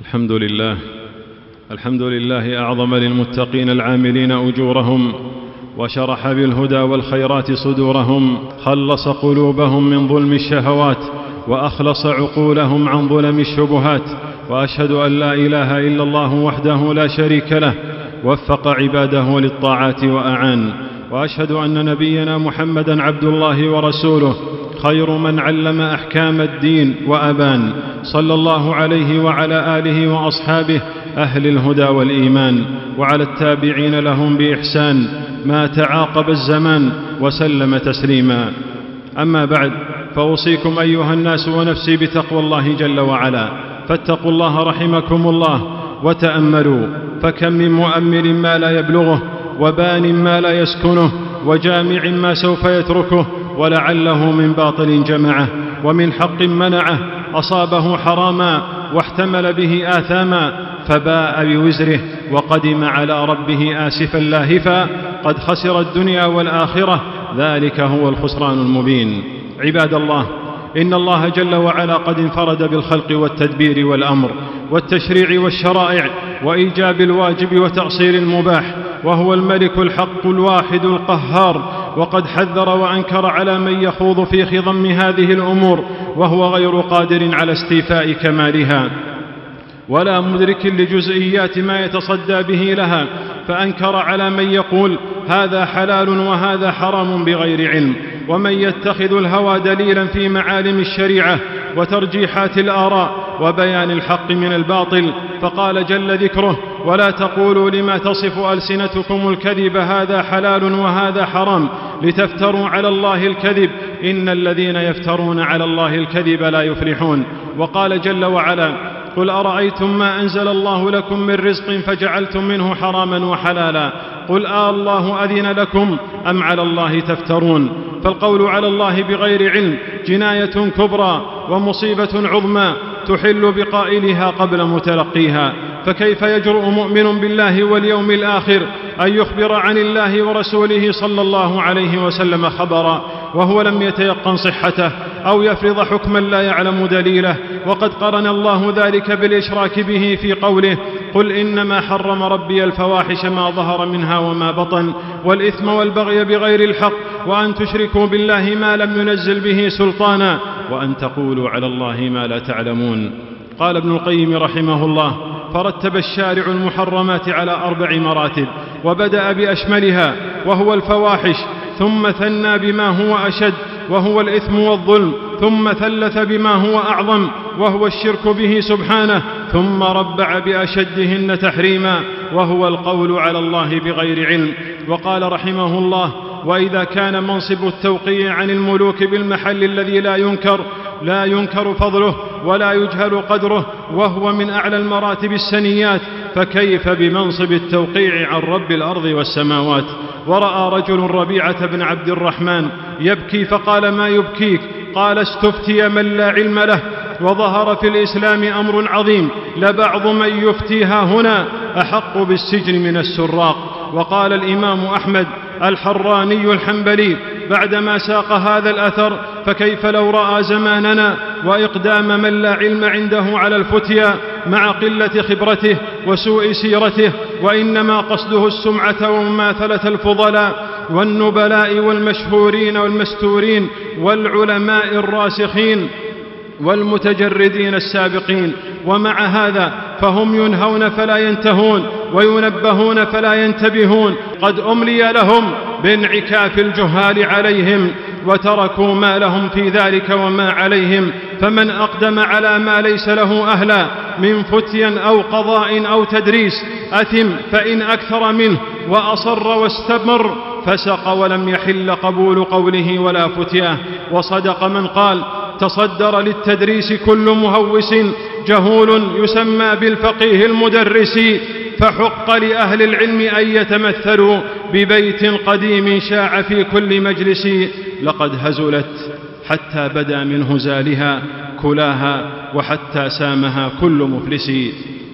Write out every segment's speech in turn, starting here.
الحمد لله الحمد لله اعظم للمتقين العاملين اجورهم وشرح بالهدى والخيرات صدورهم، خلص قلوبهم من ظلم الشهوات واخلص عقولهم عن ظلم الشبهات واشهد ان لا اله الا الله وحده لا شريك له، وفق عباده للطاعات واعان واشهد ان نبينا محمدا عبد الله ورسوله خير من علم احكام الدين وابان صلى الله عليه وعلى اله واصحابه اهل الهدى والايمان وعلى التابعين لهم باحسان ما تعاقب الزمان وسلم تسليما. اما بعد فاوصيكم ايها الناس ونفسي بتقوى الله جل وعلا. فاتقوا الله رحمكم الله وتاملوا فكم من مؤمل ما لا يبلغه، وبان ما لا يسكنه، وجامع ما سوف يتركه ولعله من باطل جمعه ومن حق منعه اصابه حراما واحتمل به اثاما فباء بوزره وقدم على ربه اسفا لاهفا قد خسر الدنيا والاخره ذلك هو الخسران المبين عباد الله ان الله جل وعلا قد انفرد بالخلق والتدبير والامر والتشريع والشرائع وايجاب الواجب وتاصيل المباح وهو الملك الحق الواحد القهار وقد حذر وانكر على من يخوض في خضم هذه الامور وهو غير قادر على استيفاء كمالها. ولا مدرك لجزئيات ما يتصدى به لها فانكر على من يقول هذا حلال وهذا حرام بغير علم. ومن يتخذ الهوى دليلا في معالم الشريعه وترجيحات الاراء وبيان الحق من الباطل، فقال جل ذكره ولا تقولوا لما تصف السنتكم الكذب هذا حلال وهذا حرام لتفتروا على الله الكذب. ان الذين يفترون على الله الكذب لا يفلحون. وقال جل وعلا قل ارايتم ما انزل الله لكم من رزق فجعلتم منه حراما وحلالا. قل آه الله اذن لكم ام على الله تفترون. فالقول على الله بغير علم جنايه كبرى ومصيبه عظمى تحل بقائلها قبل متلقيها. فكيف يجرؤ مؤمن بالله واليوم الاخر ان يخبر عن الله ورسوله صلى الله عليه وسلم خبرا وهو لم يتيقن صحته او يفرض حكما لا يعلم دليله وقد قرن الله ذلك بالاشراك به في قوله قل انما حرم ربي الفواحش ما ظهر منها وما بطن والاثم والبغي بغير الحق وان تشركوا بالله ما لم ينزل به سلطانا وان تقولوا على الله ما لا تعلمون قال ابن القيم رحمه الله فرتب الشارع المحرمات على اربع مراتب وبدا باشملها وهو الفواحش، ثم ثنى بما هو اشد وهو الاثم والظلم، ثم ثلث بما هو اعظم وهو الشرك به سبحانه، ثم ربع باشدهن تحريما وهو القول على الله بغير علم. وقال رحمه الله واذا كان منصب التوقيع عن الملوك بالمحل الذي لا ينكر لا ينكر فضله ولا يجهل قدره وهو من اعلى المراتب السنيات، فكيف بمنصب التوقيع عن رب الارض والسماوات؟ وراى رجل ربيعه بن عبد الرحمن يبكي فقال ما يبكيك؟ قال استفتي من لا علم له، وظهر في الاسلام امر عظيم، لبعض من يفتيها هنا احق بالسجن من السراق. وقال الامام احمد الحراني الحنبلي بعدما ساق هذا الاثر فكيف لو راى زماننا واقدام من لا علم عنده على الفتيا مع قله خبرته وسوء سيرته وانما قصده السمعه ومماثله الفضلاء والنبلاء والمشهورين والمستورين والعلماء الراسخين والمتجردين السابقين. ومع هذا فهم ينهون فلا ينتهون وينبهون فلا ينتبهون. قد املي لهم بانعكاف الجهال عليهم وتركوا ما لهم في ذلك وما عليهم، فمن اقدم على ما ليس له اهلا من فتيا او قضاء او تدريس اثم فان اكثر منه واصر واستمر، فسق ولم يحل قبول قوله ولا فتياه وصدق من قال تصدر للتدريس كل مهوس، جهول يسمى بالفقيه المدرس، فحق لاهل العلم ان يتمثلوا. ببيت قديم شاع في كل مجلس، لقد هزلت حتى بدا من هزالها، كلاها، وحتى سامها كل مفلس.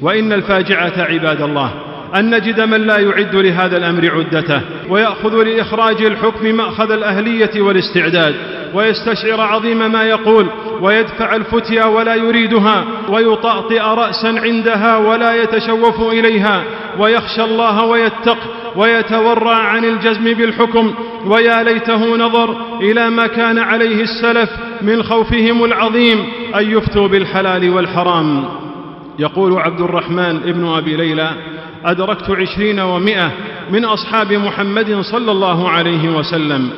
وان الفاجعه عباد الله ان نجد من لا يعد لهذا الامر عدته وياخذ لاخراج الحكم ماخذ الاهليه والاستعداد، ويستشعر عظيم ما يقول، ويدفع الفتيا ولا يريدها، ويطأطئ رأسا عندها ولا يتشوف إليها، ويخشى الله ويتق ويتورع عن الجزم بالحكم، ويا ليته نظر إلى ما كان عليه السلف من خوفهم العظيم، أن يفتوا بالحلال والحرام. يقول عبد الرحمن ابن أبي ليلى أدركت عشرين ومائة من أصحاب محمد صلى الله عليه وسلم.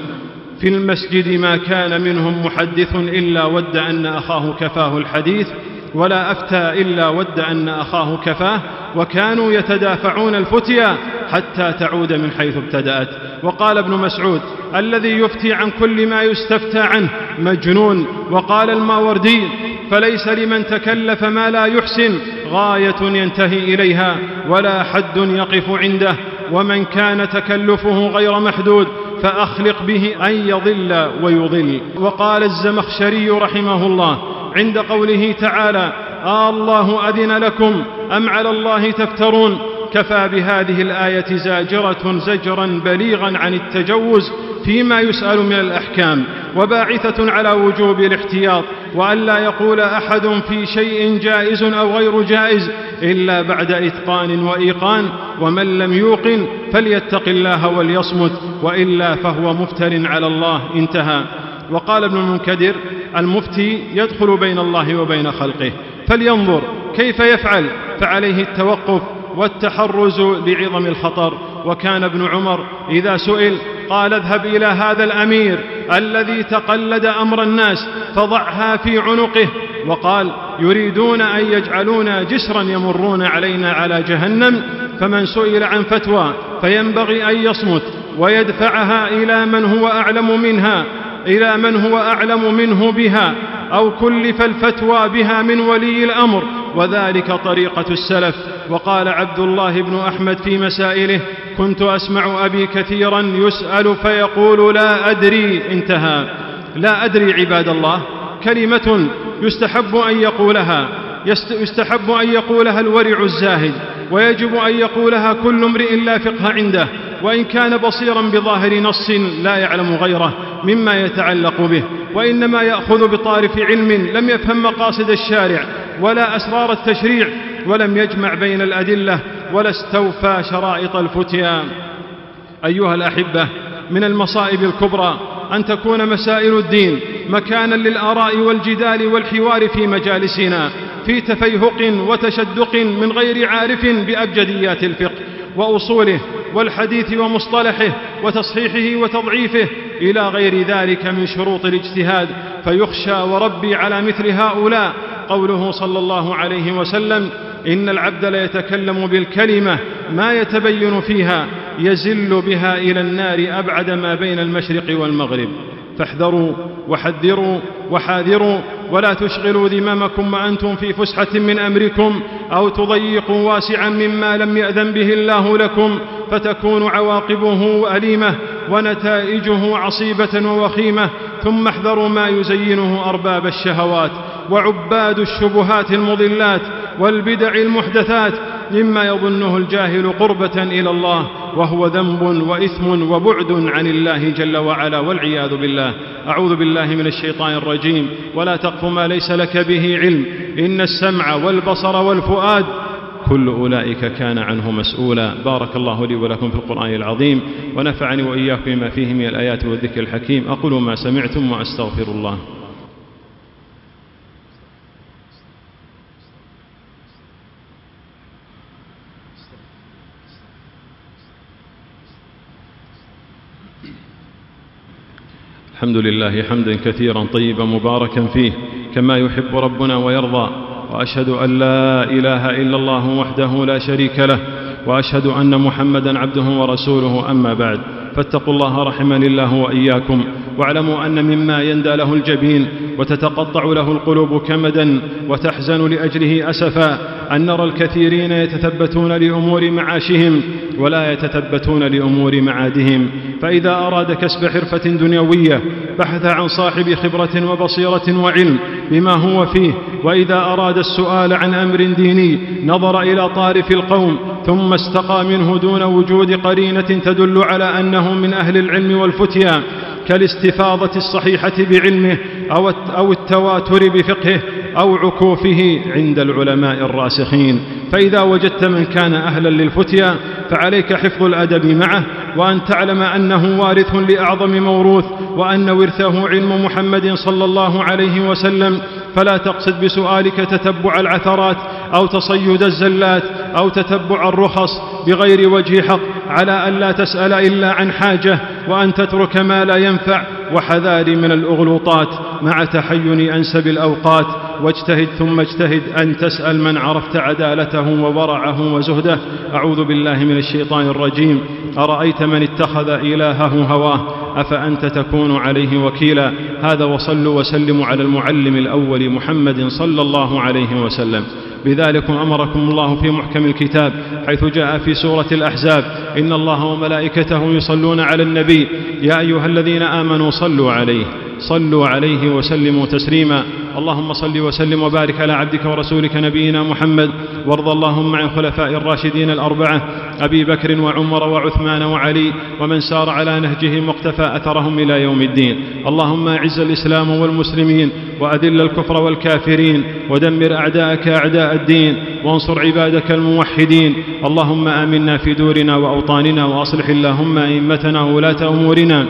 في المسجد ما كان منهم محدث إلا ود أن أخاه كفاه الحديث ولا أفتى إلا ود أن أخاه كفاه وكانوا يتدافعون الفتيا حتى تعود من حيث ابتدأت. وقال ابن مسعود، الذي يفتي عن كل ما يستفتى عنه مجنون. وقال الماوردي، فليس لمن تكلف ما لا يحسن، غاية ينتهي إليها، ولا حد يقف عنده. ومن كان تكلفه غير محدود، فأخلق به أن يضل ويضل. وقال الزمخشري رحمه الله عند قوله تعالى آه الله أذن لكم أم على الله تفترون؟ كفى بهذه الآية زاجرة، زجرا، بليغا عن التجوز فيما يسأل من الأحكام، وباعثة على وجوب الاحتياط، وأن لا يقول أحد في شيء جائز أو غير جائز إلا بعد إتقان وإيقان، ومن لم يوقن فليتق الله وليصمت، وإلا فهو مفتر على الله، انتهى. وقال ابن المنكدر المفتي يدخل بين الله وبين خلقه. فلينظر كيف يفعل. فعليه التوقف والتحرز لعظم الخطر. وكان ابن عمر إذا سئل قال اذهب إلى هذا الأمير الذي تقلد أمر الناس فضعها في عنقه. وقال يريدون أن يجعلونا جسرا يمرون علينا على جهنم. فمن سئل عن فتوى فينبغي أن يصمت ويدفعها إلى من هو أعلم منها. إلى من هو أعلم منه بها، أو كلف الفتوى بها من ولي الأمر. وذلك طريقة السلف. وقال عبد الله بن أحمد في مسائله، كنت أسمع أبي كثيرا يسأل فيقول لا أدري، انتهى. لا أدري عباد الله، كلمة يستحب أن يقولها يستحب أن يقولها الورع الزاهد، ويجب أن يقولها كل امرئ لا فقه عنده. وإن كان بصيرا بظاهر نص لا يعلم غيره مما يتعلق به، وإنما يأخذ بطارف علم لم يفهم مقاصد الشارع ولا أسرار التشريع ولم يجمع بين الأدلة ولا استوفى شرائط الفتيا أيها الأحبة، من المصائب الكبرى أن تكون مسائل الدين مكانا للآراء والجدال والحوار في مجالسنا، في تفيهق وتشدق من غير عارف بأبجديات الفقه وأصوله والحديث ومصطلحه وتصحيحه وتضعيفه إلى غير ذلك من شروط الاجتهاد. فيخشى وربي على مثل هؤلاء. قوله صلى الله عليه وسلم إن العبد ليتكلم بالكلمة ما يتبين فيها يزل بها إلى النار أبعد ما بين المشرق والمغرب. فاحذروا وحذروا وحاذروا ولا تشغلوا ذمامكم وأنتم في فسحة من أمركم أو تضيقوا واسعا مما لم يأذن به الله لكم فتكون عواقبه أليمة ونتائجه عصيبة ووخيمة ثم احذروا ما يزينه أرباب الشهوات وعباد الشبهات المضلات والبدع المحدثات مما يظنه الجاهل قربة إلى الله، وهو ذنب وإثم وبعد عن الله جل وعلا والعياذ بالله. أعوذ بالله من الشيطان الرجيم. ولا تقف ما ليس لك به علم. إن السمع والبصر والفؤاد، كل أولئك كان عنه مسؤولا. بارك الله لي ولكم في القرآن العظيم، ونفعني وإياكم بما فيه من الآيات والذكر الحكيم. أقول ما سمعتم وأستغفر الله. الحمد لله حمدا كثيرا طيبا مباركا فيه، كما يحب ربنا ويرضى. واشهد ان لا اله الا الله وحده لا شريك له واشهد ان محمدا عبده ورسوله اما بعد. فاتقوا الله رحمني الله واياكم واعلموا ان مما يندى له الجبين، وتتقطع له القلوب كمدا، وتحزن لاجله اسفا ان نرى الكثيرين يتثبتون لامور معاشهم ولا يتثبتون لامور معادهم. فاذا اراد كسب حرفه دنيويه بحث عن صاحب خبره وبصيره وعلم بما هو فيه. واذا اراد السؤال عن امر ديني، نظر الى طارف القوم، ثم استقى منه دون وجود قرينه تدل على انه من اهل العلم والفتيا، كالاستفاضة الصحيحة بعلمه أو التواتر بفقهه. أو عكوفه عند العلماء الراسخين. فإذا وجدت من كان أهلا للفتيا، فعليك حفظ الأدب معه، وأن تعلم أنه وارث لأعظم موروث، وأن ورثه علم محمد صلى الله عليه وسلم. فلا تقصد بسؤالك تتبع العثرات، أو تصيد الزلات، أو تتبع الرخص، بغير وجه حق، على أن لا تسأل إلا عن حاجة، وأن تترك ما لا ينفع. وحذار من الأغلوطات، مع تحين أنسب الأوقات. واجتهد ثم اجتهد أن تسأل من عرفت عدالته وورعه وزهده. أعوذ بالله من الشيطان الرجيم. أرأيت من اتخذ إلهه هواه؟ أفأنت تكون عليه وكيلا؟ هذا وصلوا وسلموا على المعلم الأول محمد صلى الله عليه وسلم. بذلكم امركم الله في محكم الكتاب، حيث جاء في سوره الاحزاب ان الله وملائكته يصلون على النبي. يا ايها الذين امنوا صلوا عليه. صلوا عليه وسلموا تسليما. اللهم صل وسلم وبارك على عبدك ورسولك نبينا محمد. وارض اللهم عن خلفاء الراشدين الاربعه ابي بكر وعمر وعثمان وعلي، ومن سار على نهجهم واقتفى اثرهم الى يوم الدين. اللهم اعز الاسلام والمسلمين واذل الكفر والكافرين، ودمر اعداءك اعداء الدين، وانصر عبادك الموحدين. اللهم امنا في دورنا واوطاننا واصلح اللهم ائمتنا وولاه امورنا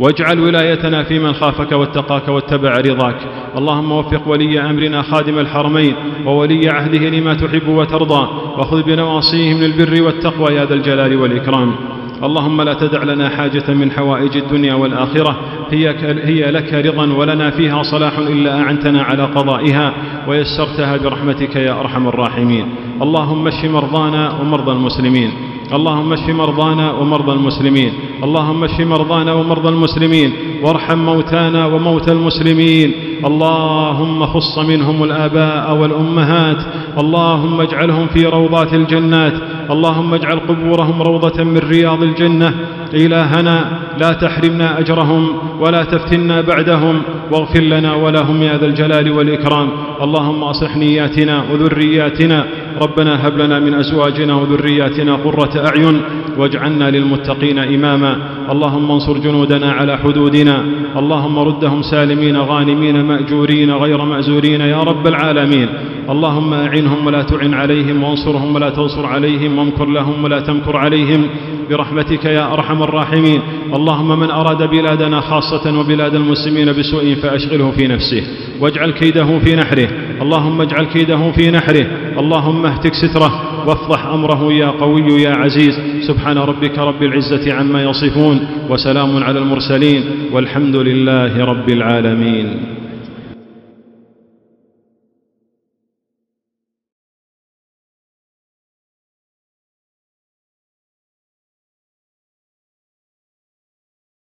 واجعل ولايتنا في من خافك واتقاك واتبع رضاك. اللهم وفق ولي امرنا خادم الحرمين وولي عهده لما تحب وترضى. وخذ بنواصيهم للبر والتقوى يا ذا الجلال والاكرام اللهم لا تدع لنا حاجة من حوائج الدنيا والآخرة. هي, هي لك رضا ولنا فيها صلاح إلا أعنتنا على قضائها. ويسرتها برحمتك يا أرحم الراحمين. اللهم اشف مرضانا ومرضى المسلمين. اللهم اشف مرضانا ومرضى المسلمين، اللهم اشف مرضانا ومرضى المسلمين، وارحم موتانا وموتى المسلمين، اللهم خص منهم الآباء والأمهات، اللهم اجعلهم في روضات الجنات، اللهم اجعل قبورهم روضة من رياض الجنة. إلهنا، لا تحرمنا أجرهم ولا تفتنا بعدهم، واغفر لنا ولهم يا ذا الجلال والإكرام. اللهم أصلح نياتنا وذرياتنا ربنا هب لنا من أزواجنا وذرياتنا قرة أعين واجعلنا للمتقين إماما. اللهم انصر جنودنا على حدودنا. اللهم ردهم سالمين غانمين مأجورين غير مأزورين يا رب العالمين. اللهم أعنهم ولا تعن عليهم وانصرهم ولا تنصر عليهم وامكر لهم ولا تمكر عليهم. برحمتك يا أرحم الراحمين. اللهم من أراد بلادنا خاصة وبلاد المسلمين بسوء فأشغله في نفسه. واجعل كيده في نحره. اللهم اجعل كيده في نحره، اللهم اهتك ستره، وافضح امره يا قوي يا عزيز. سبحان ربك رب العزه عما يصفون، وسلام على المرسلين، والحمد لله رب العالمين.